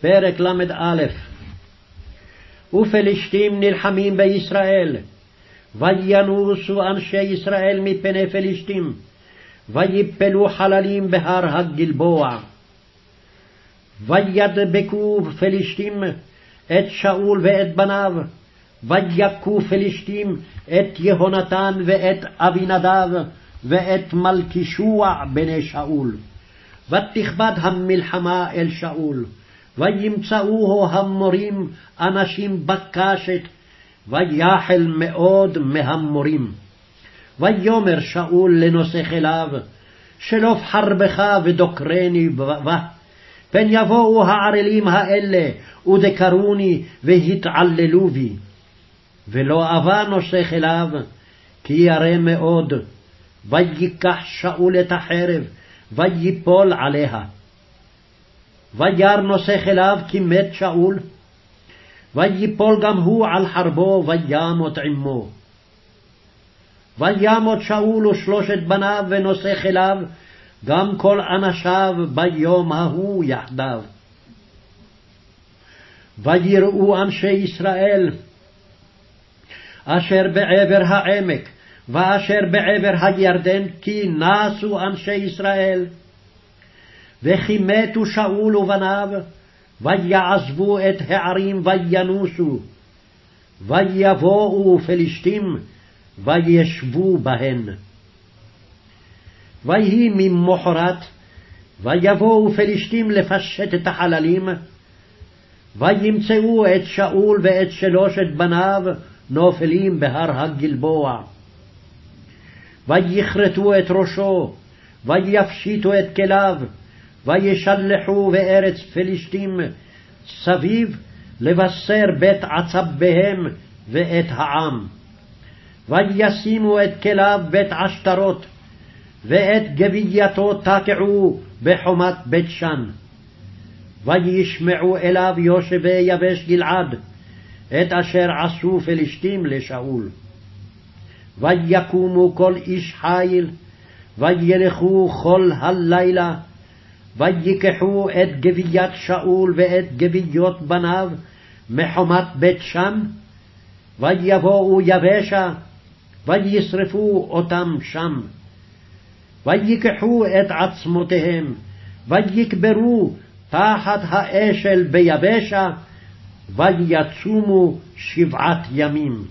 פרק ל"א ופלשתים נלחמים בישראל, וינוסו אנשי ישראל מפני פלשתים, ויפלו חללים בהר הגלבוע. וידבקו פלשתים את שאול ואת בניו, ויכו פלשתים את יהונתן ואת אבינדב ואת מלכישוע בני שאול. ותכבד המלחמה אל שאול, וימצאוהו המורים אנשים בקשת, ויחל מאוד מהמורים. ויאמר שאול לנושא כליו, שלוף חרבך ודוקרני בה, פן יבואו הערלים האלה, ודקרוני והתעללו בי. ולא אבה נושא כליו, כי ירא מאוד, ויקח שאול את החרב, ויפול עליה. וירא נושא כליו כי מת שאול, ויפול גם הוא על חרבו, וימות עמו. וימות שאול ושלושת בניו ונושא כליו, גם כל אנשיו ביום ההוא יחדיו. ויראו אנשי ישראל אשר בעבר העמק, ואשר בעבר הירדן, כי נסו אנשי ישראל. וכי מתו שאול ובניו, ויעזבו את הערים וינוסו, ויבואו פלשתים, וישבו בהן. ויהי ממחרת, ויבואו פלשתים לפשט את החללים, וימצאו את שאול ואת שלושת בניו נופלים בהר הגלבוע. ויכרתו את ראשו, ויפשיטו את כליו, וישלחו בארץ פלישתים סביב לבשר בית עצביהם ואת העם. וישימו את כליו בית עשתרות, ואת גבייתו תקעו בחומת בית שן. וישמעו אליו יושבי יבש גלעד, את אשר עשו פלישתים לשאול. ויקומו כל איש חיל, וילכו כל הלילה, ויקחו את גביית שאול ואת גביות בניו מחומת בית שם, ויבואו יבשה, וישרפו אותם שם. ויקחו את עצמותיהם, ויקברו תחת האשל ביבשה, ויצומו שבעת ימים.